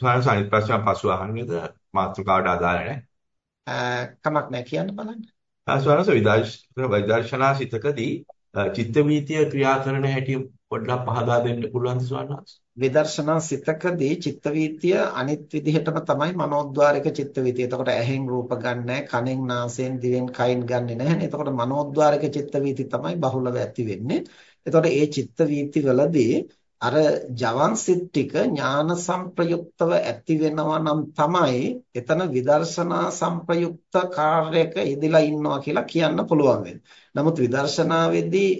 ස්වාමීන් අනිත් ප්‍රශ්න පසු අහන්නේද මාතෘකාවට අදාළ නැහැ. කමක් නැහැ කියන්න බලන්න. ස්වාමීන් විදර්ශනා සිතකදී චිත්ත වීතිය ක්‍රියා කරන හැටි පොඩ්ඩක් පහදා දෙන්න පුළුවන්ද ස්වාමීන් විදර්ශනා සිතකදී චිත්ත වීතිය අනිත් විදිහටම තමයි මනෝද්වාරික චිත්ත වීතිය. එතකොට ඇහෙන් රූප ගන්නෑ, කනෙන් නාසයෙන් දිවෙන් කයින් ගන්නෙ නැහැ. එතකොට මනෝද්වාරික චිත්ත වීති තමයි බහුලව ඇති වෙන්නේ. එතකොට ඒ චිත්ත වීති වලදී අර ජවන් සිත් ටික ඥාන සංප්‍රයුක්තව ඇති වෙනවා නම් තමයි එතන විදර්ශනා සංප්‍රයුක්ත කාර්යයක යෙදලා ඉන්නවා කියලා කියන්න පුළුවන් නමුත් විදර්ශනාවේදී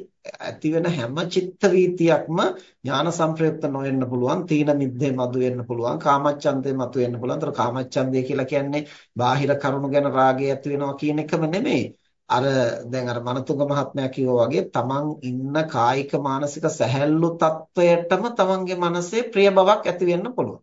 ඇති වෙන හැම චිත්ත වීතියක්ම ඥාන සංප්‍රයුක්ත නොවෙන්න පුළුවන් තීන මිද්දේ මතු වෙන්න පුළුවන් කාමච්ඡන්දේ මතු වෙන්න පුළුවන්. ඒතර කාමච්ඡන්දේ කියලා කියන්නේ බාහිර කරුණු ගැන රාගය ඇති වෙනවා කියන එකම නෙමෙයි. අර දැන් අර මනතුංග මහත්මයා කිව්වා වගේ තමන් ඉන්න කායික මානසික සැහැල්ලු තත්වයටම තමන්ගේ මනසේ ප්‍රිය බවක් ඇති වෙන්න පුළුවන්.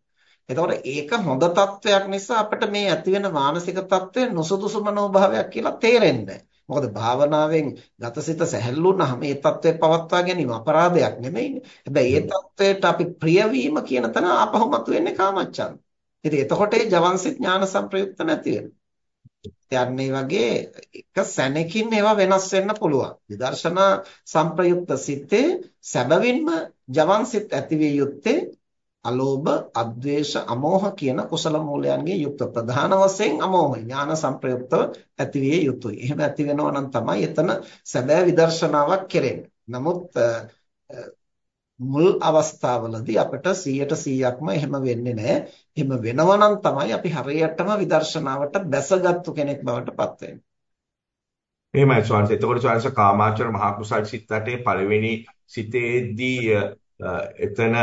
එතකොට ඒක හොඳ තත්වයක් නිසා අපිට මේ ඇති වෙන මානසික තත්වය නුසුදුසු මනෝභාවයක් කියලා තේරෙන්නේ මොකද භාවනාවෙන් ගතසිත සැහැල්ලු වුණාම මේ தත්ත්වය පවත්වා ගැනීම අපරාධයක් නෙමෙයිනේ. හැබැයි ඒ தත්ත්වයට අපි ප්‍රියවීම කියන තැන ආපහු මතුවෙන්නේ කාමච්ඡන්ද. ඉතින් එතකොට ඒ ජවන්සිත ඥාන සංප්‍රයුක්ත නැති වෙනවා. යන්නේ වගේ එක සැනකින් ඒවා වෙනස් වෙන්න පුළුවන්. විදර්ශනා සංප්‍රයුක්ත සිතේ සැබවින්ම ජවන් සිත් ඇතිවිය යුත්තේ අලෝභ, අද්වේෂ, අමෝහ කියන කුසල මූලයන්ගේ යුක්ත ප්‍රධාන වශයෙන් අමෝහ ඥාන සංප්‍රයුක්තව ඇතිවිය යුතුයි. එහෙම ඇති වෙනවා නම් තමයි එතන සැබෑ විදර්ශනාවක් කෙරෙන්නේ. නමුත් මුල් අවස්ථාවලදී අපිට 100%ක්ම එහෙම වෙන්නේ නැහැ. එහෙම වෙනවා නම් තමයි අපි හරියටම විදර්ශනාවට බැසගත්තු කෙනෙක් බවට පත් වෙන්නේ. එහෙමයි ස්වාමීන් එතකොට ස්වාමීන් කාමාචර මහා කුසල් සිතටේ පළවෙනි සිතේදී එතන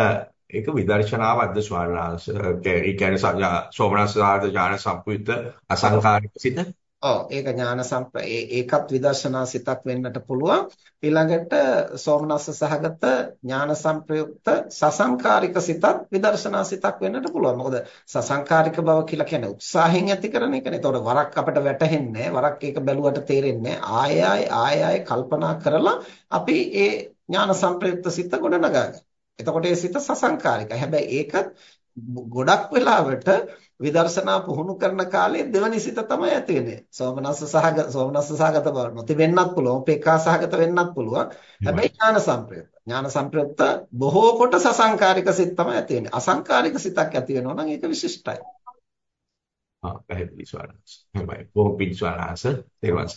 ඒක විදර්ශනාවක්ද ස්වාමීන් වහන්සේ ඒ කියන්නේ සෝමනස්සාද ඥාන සම්පූර්ණ අසංකාරික සිත ඔව් ඒක ඥාන සම්ප ඒකත් විදර්ශනා සිතක් වෙන්නට පුළුවන්. ඊළඟට සෝමනස්ස සහගත ඥාන සංප්‍රයුක්ත සසංකාරික සිතත් විදර්ශනා සිතක් වෙන්නට පුළුවන්. මොකද සසංකාරික බව කියලා කියන්නේ උත්සාහයෙන් ඇති කරන එකනේ එතකොට වරක් අපිට වැටහෙන්නේ වරක් ඒක බැලුවට තේරෙන්නේ ආය ආය ආය ආය කල්පනා කරලා අපි ඒ ඥාන සංප්‍රයුක්ත සිත ගොඩනගා එතකොට ඒ සිත සසංකාරිකයි. හැබැයි ඒකත් ගොඩක් වෙලාවට විදර්ශනා පුහුණු කරන කාලේ දෙවනි සිත තමයි ඇති වෙන්නේ. සෝමනස්ස සහගත සෝමනස්ස සහගත බව නොතිබෙන්නත් පුළුවන්, උපේක්ඛා සහගත වෙන්නත් පුළුවන්. හැබැයි ඥාන සංප්‍රයුක්ත. ඥාන සංප්‍රයුක්ත බොහෝ කොට සසංකාරික සිත තමයි ඇති වෙන්නේ. අසංකාරික සිතක් ඇති වෙනවා නම් ඒක විශිෂ්ටයි. ආ පැහැදිලි ස්වරස්. එහෙමයි. බොහෝ පිළිස්වරස. ඒවන්ස.